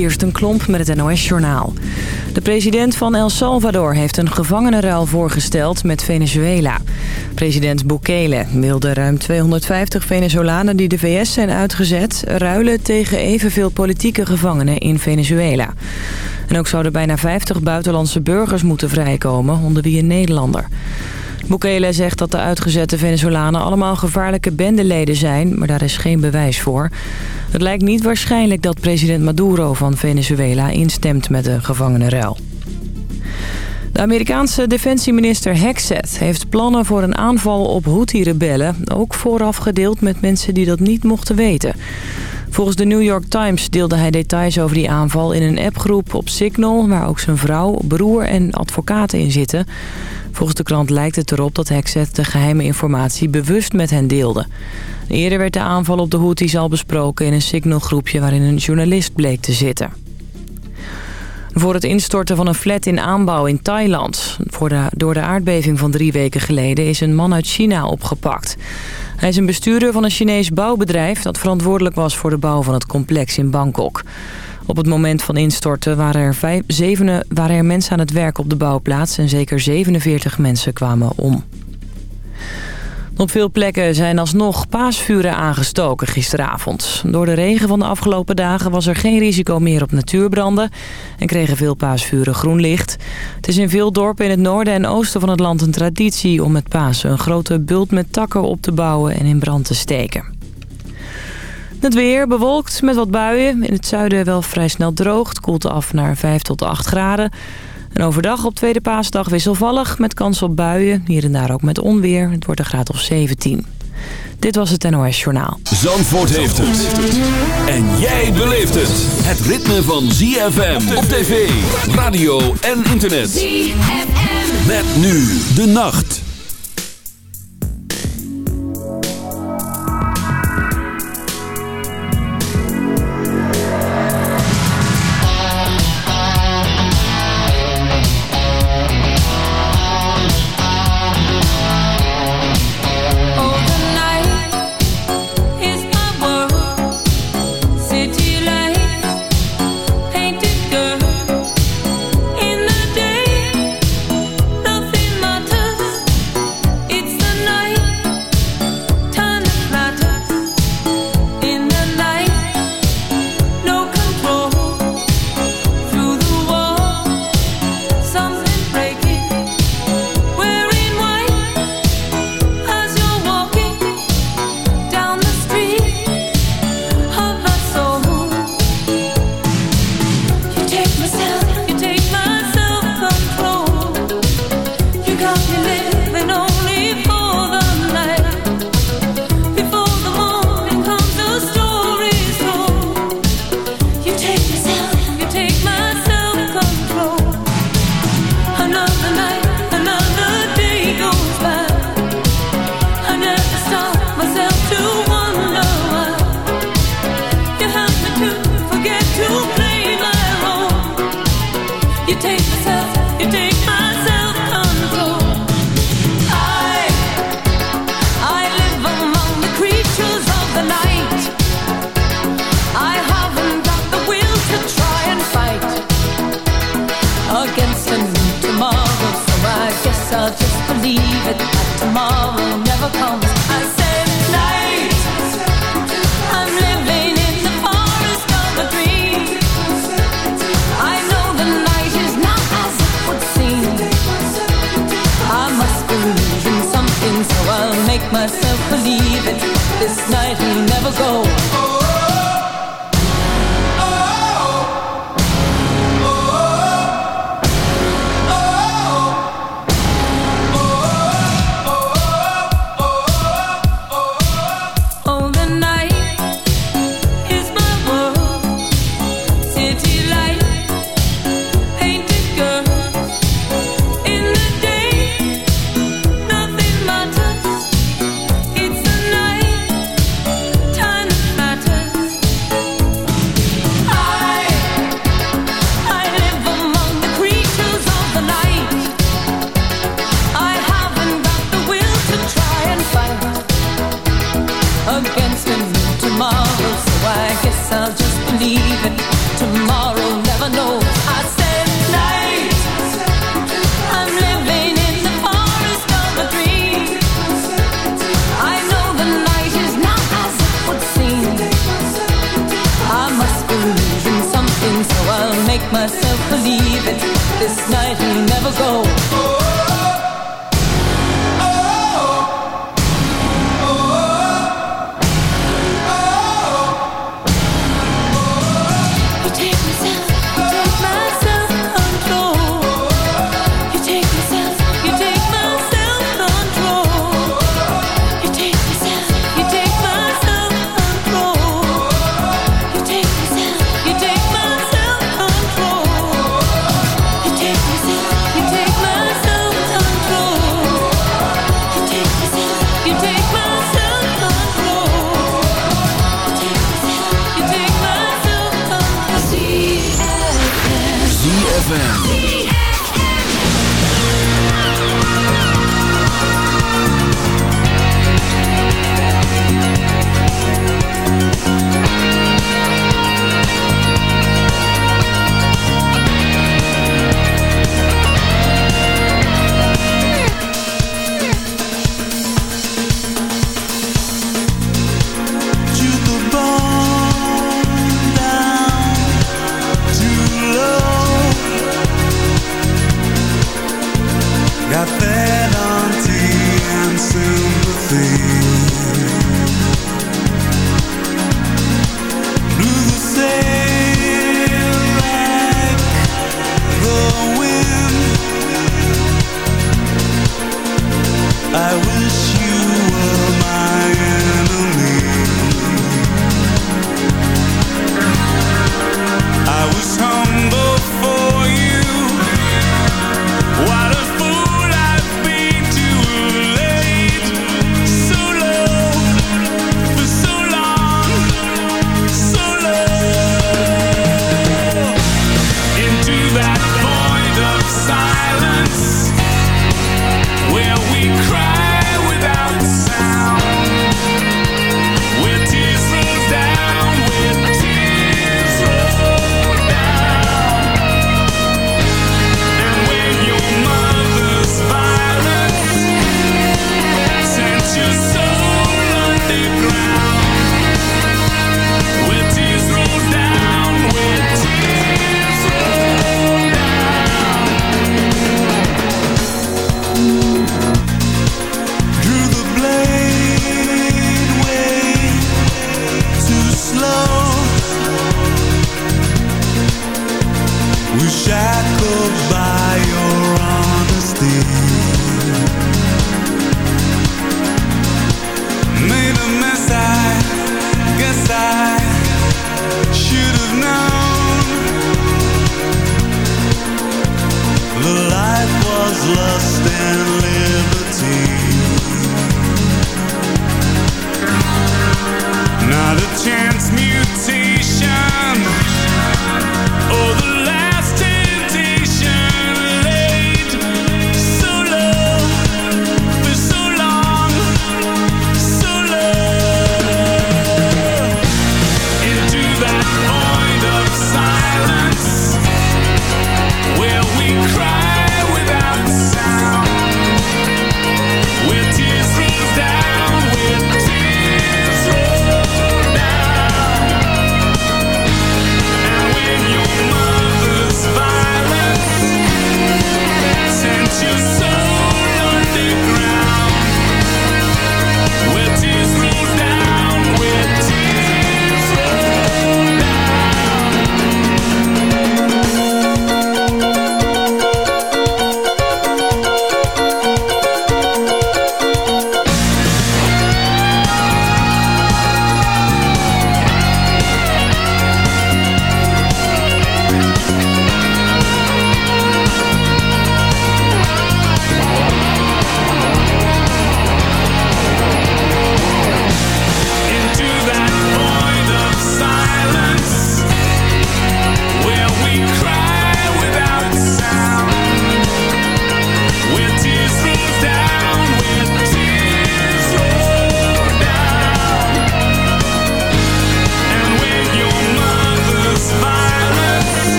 Kirsten Klomp met het NOS-journaal. De president van El Salvador heeft een gevangenenruil voorgesteld met Venezuela. President Bukele wilde ruim 250 Venezolanen die de VS zijn uitgezet... ruilen tegen evenveel politieke gevangenen in Venezuela. En ook zouden bijna 50 buitenlandse burgers moeten vrijkomen, onder wie een Nederlander. Bukele zegt dat de uitgezette Venezolanen allemaal gevaarlijke bendeleden zijn... maar daar is geen bewijs voor. Het lijkt niet waarschijnlijk dat president Maduro van Venezuela instemt met de gevangenenruil. De Amerikaanse defensieminister Hexet heeft plannen voor een aanval op Houthi-rebellen... ook vooraf gedeeld met mensen die dat niet mochten weten. Volgens de New York Times deelde hij details over die aanval in een appgroep op Signal... waar ook zijn vrouw, broer en advocaten in zitten. Volgens de krant lijkt het erop dat Hexet de geheime informatie bewust met hen deelde. Eerder werd de aanval op de Houthis al besproken in een signalgroepje waarin een journalist bleek te zitten. Voor het instorten van een flat in aanbouw in Thailand. Door de aardbeving van drie weken geleden is een man uit China opgepakt. Hij is een bestuurder van een Chinees bouwbedrijf... dat verantwoordelijk was voor de bouw van het complex in Bangkok. Op het moment van instorten waren er, vijf, zevenen, waren er mensen aan het werk op de bouwplaats... en zeker 47 mensen kwamen om. Op veel plekken zijn alsnog paasvuren aangestoken gisteravond. Door de regen van de afgelopen dagen was er geen risico meer op natuurbranden... en kregen veel paasvuren groen licht. Het is in veel dorpen in het noorden en oosten van het land een traditie... om met Pasen een grote bult met takken op te bouwen en in brand te steken. Het weer bewolkt met wat buien. In het zuiden wel vrij snel droog. Het koelt af naar 5 tot 8 graden. En overdag op tweede paasdag wisselvallig met kans op buien. Hier en daar ook met onweer. Het wordt een graad of 17. Dit was het NOS Journaal. Zandvoort heeft het. En jij beleeft het. Het ritme van ZFM op tv, radio en internet. ZFM. Met nu de nacht. my son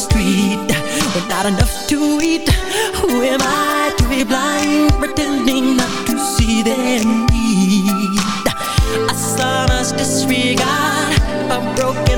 street With not enough to eat. Who am I to be blind Pretending not to see their need A sonorous disregard A broken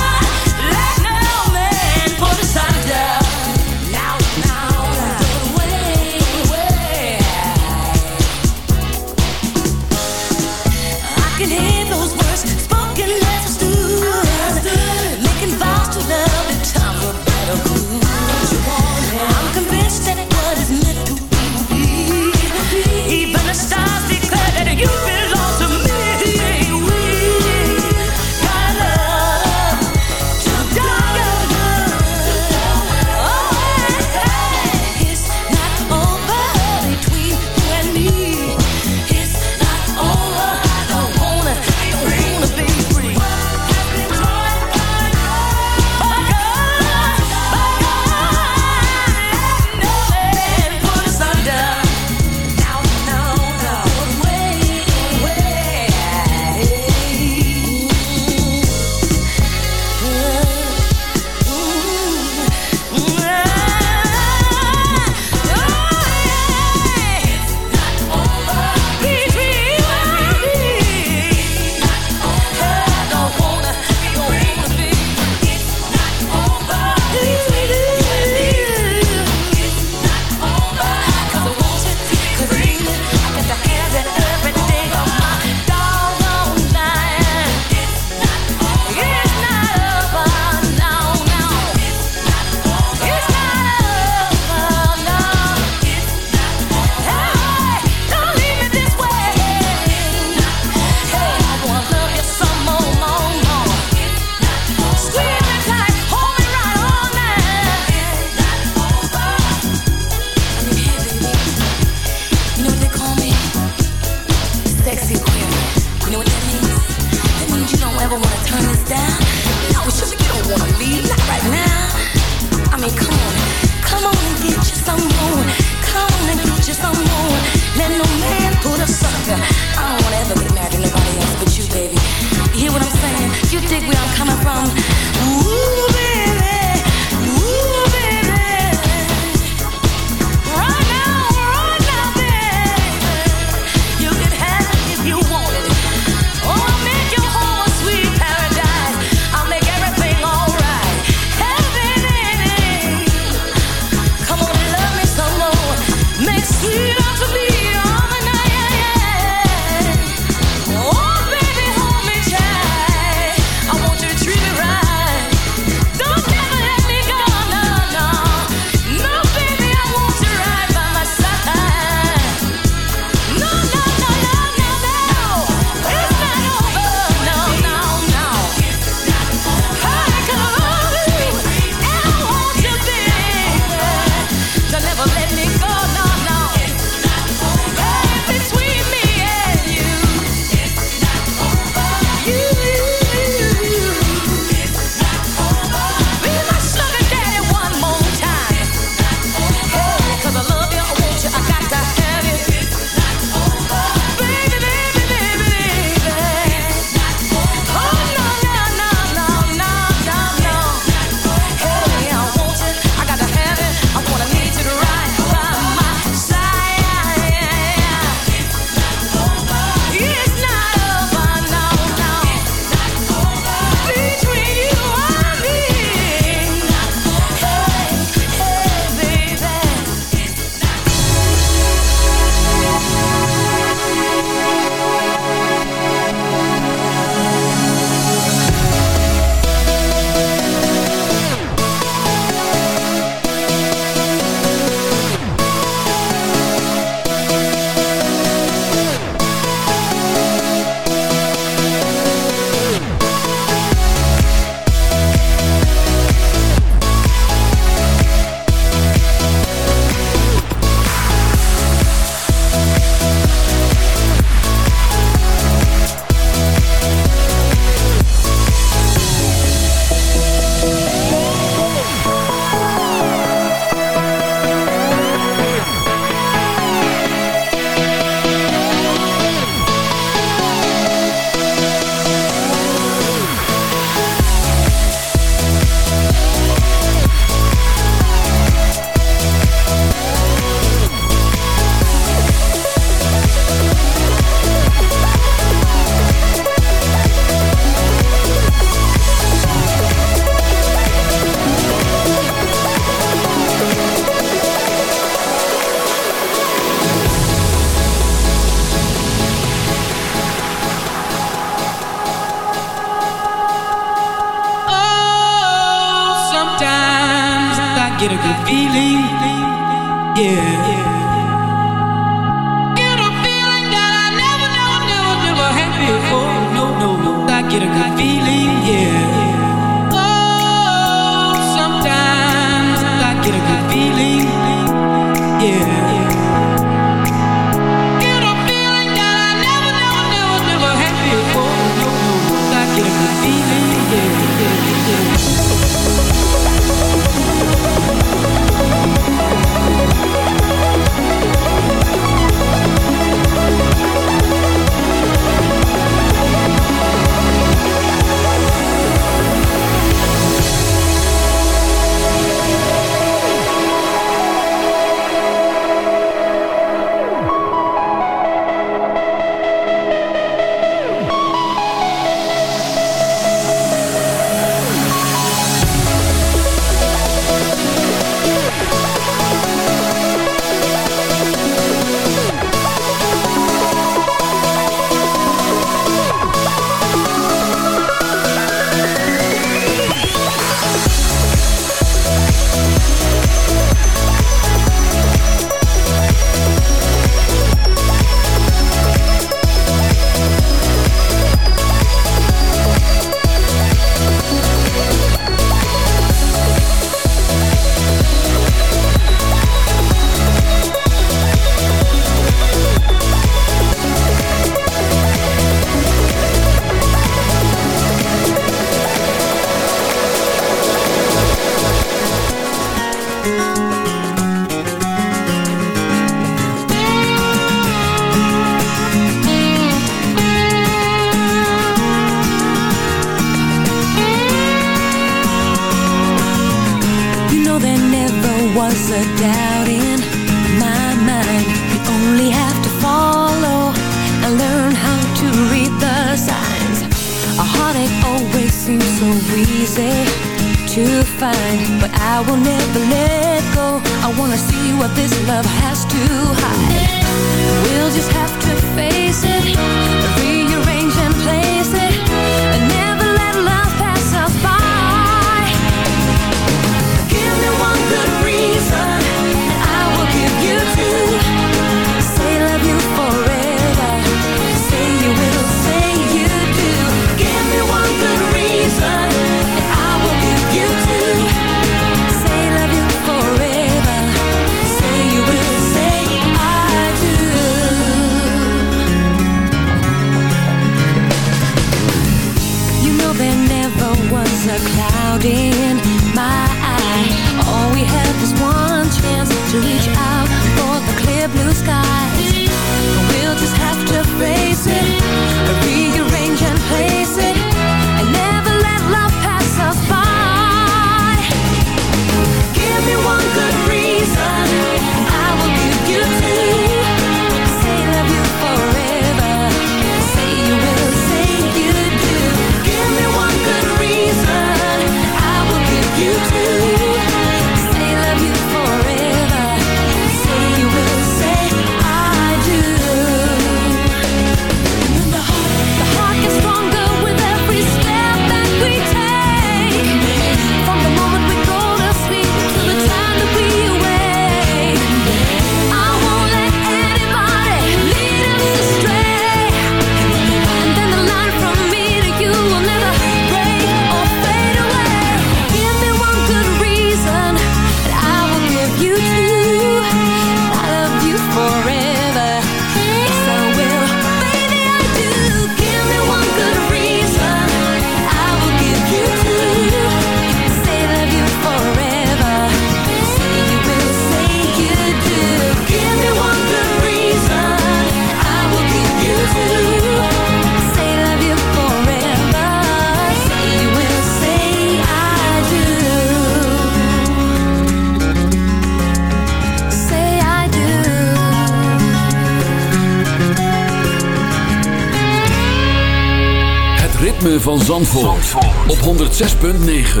Zandvoort, op 106.9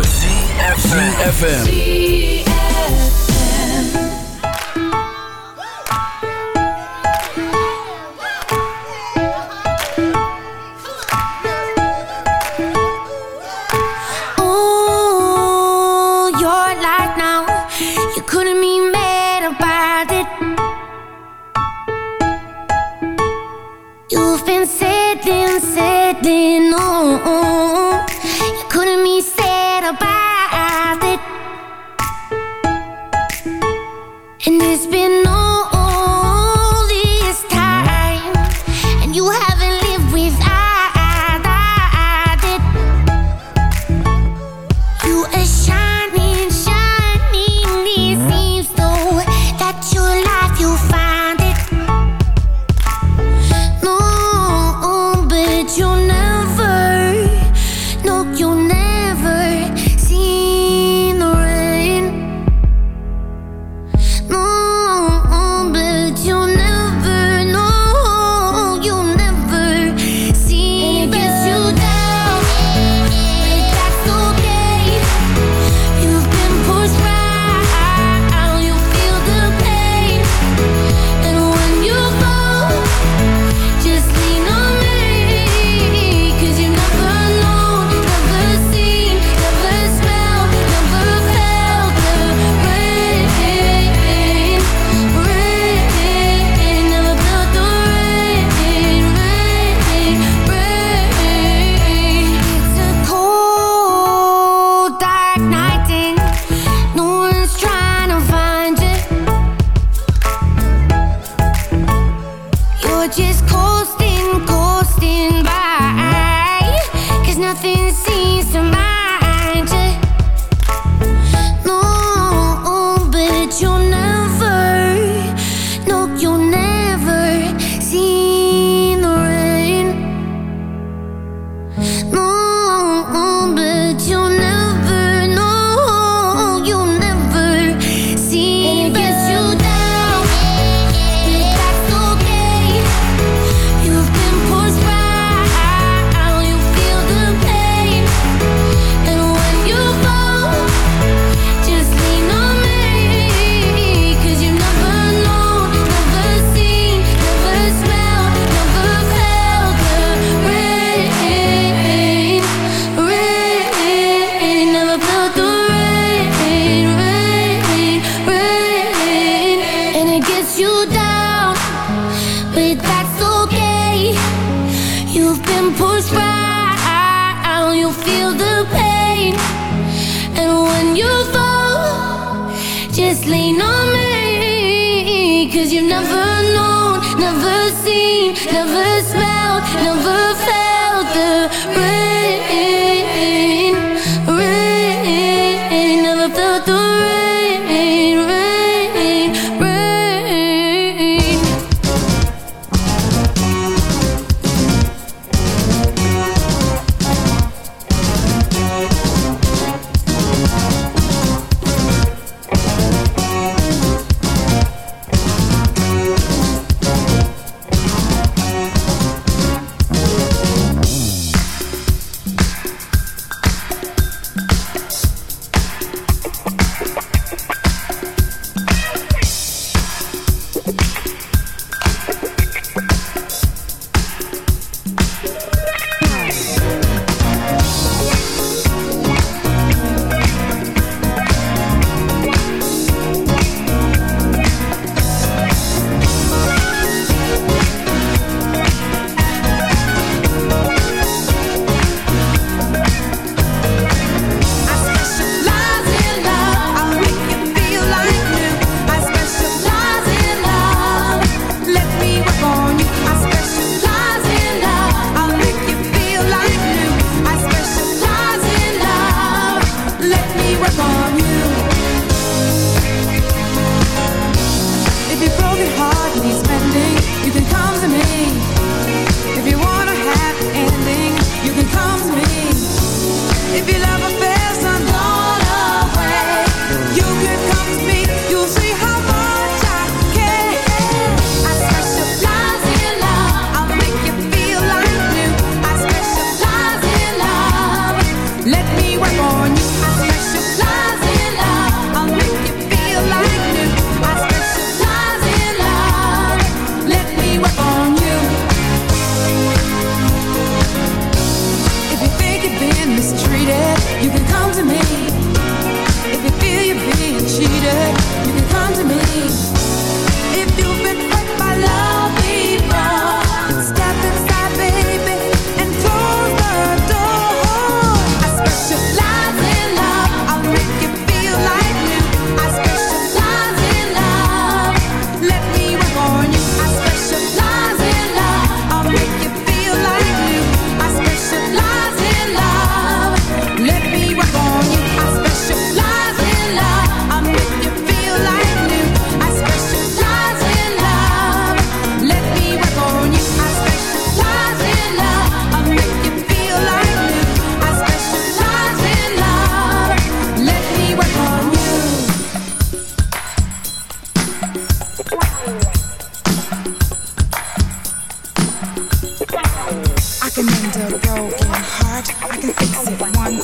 ZFM it's been all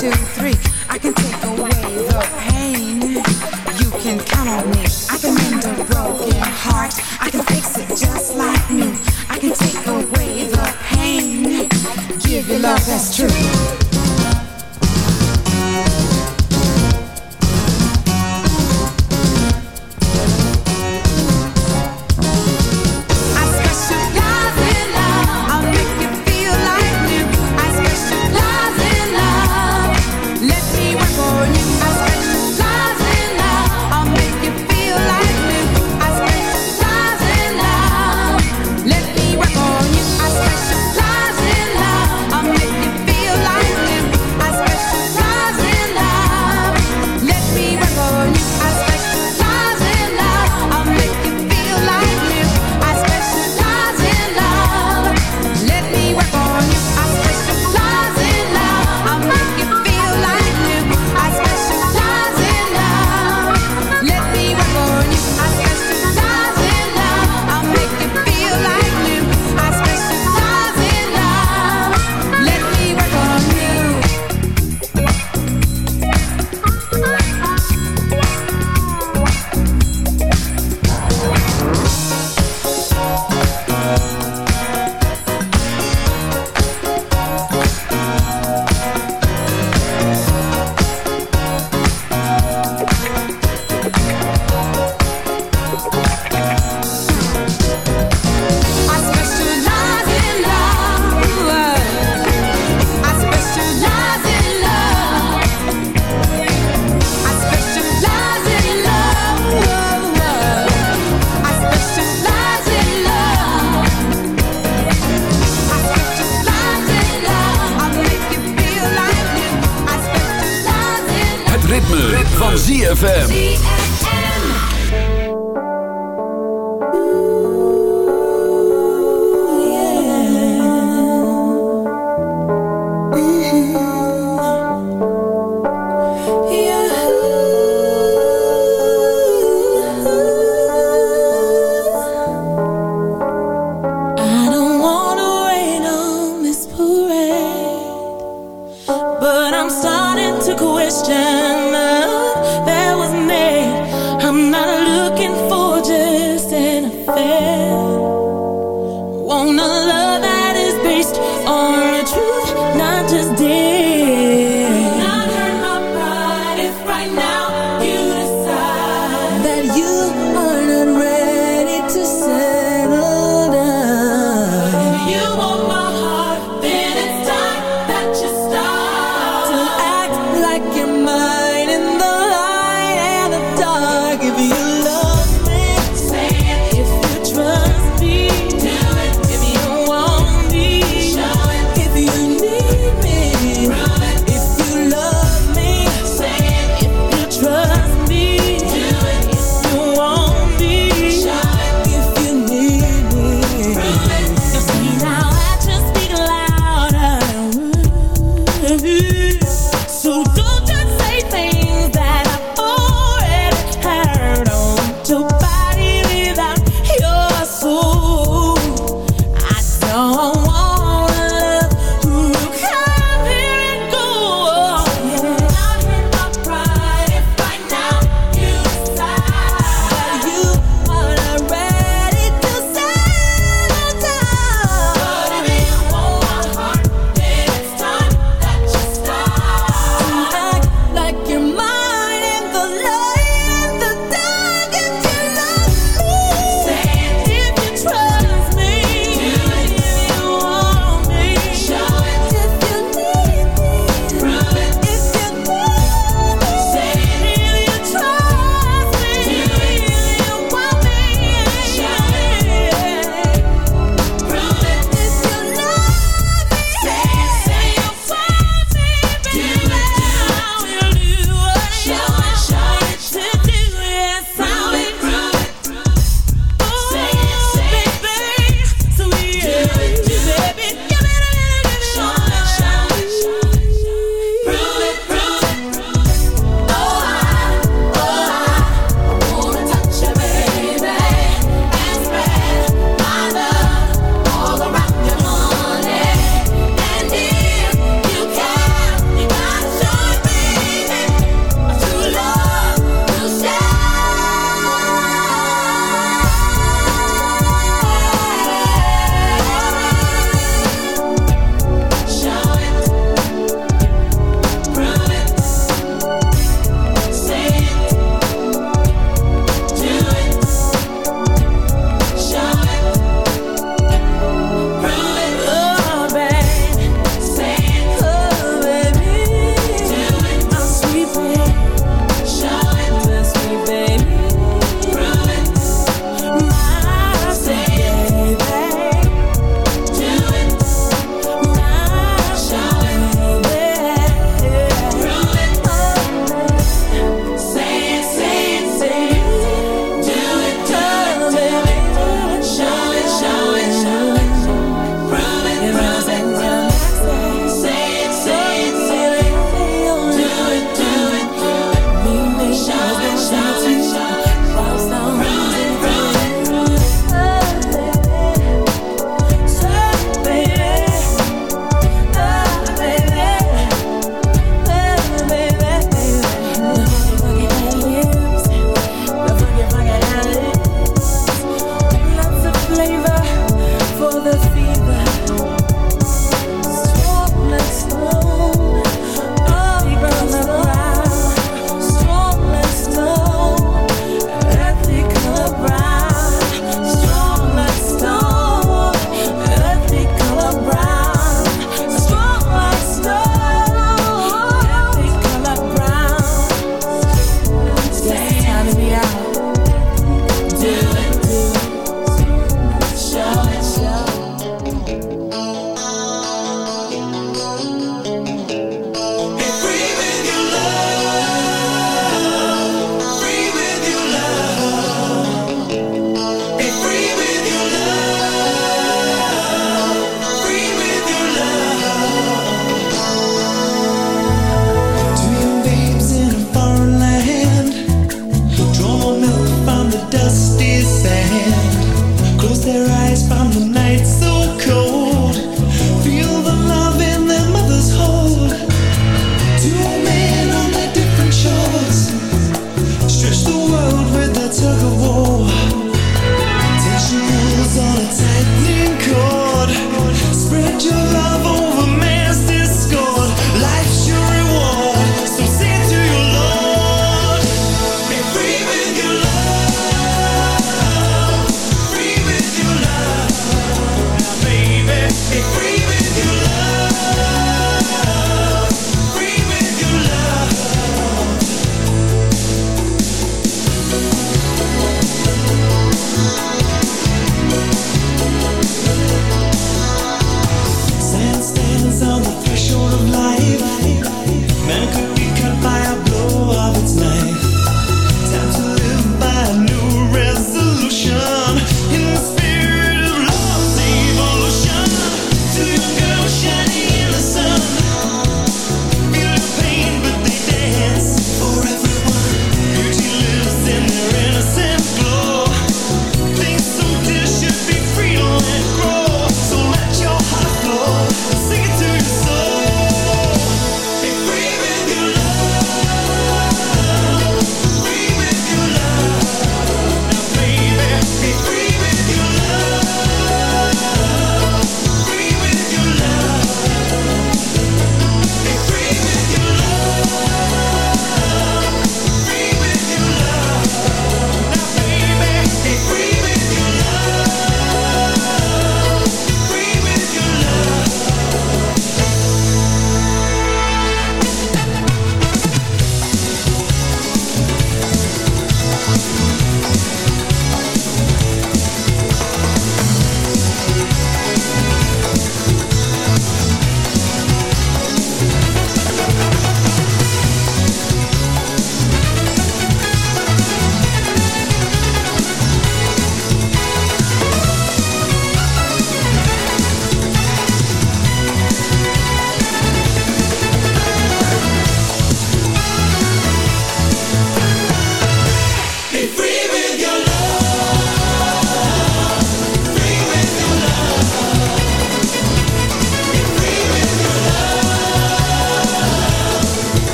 two, three. Van ZFM.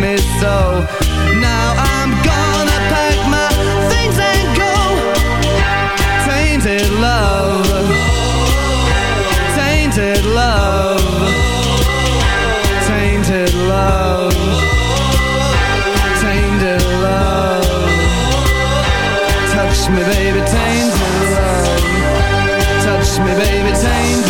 me so. Now I'm gonna pack my things and go. Tainted love. Tainted love. Tainted love. Tainted love. Touch me baby, tainted love. Touch me baby, tainted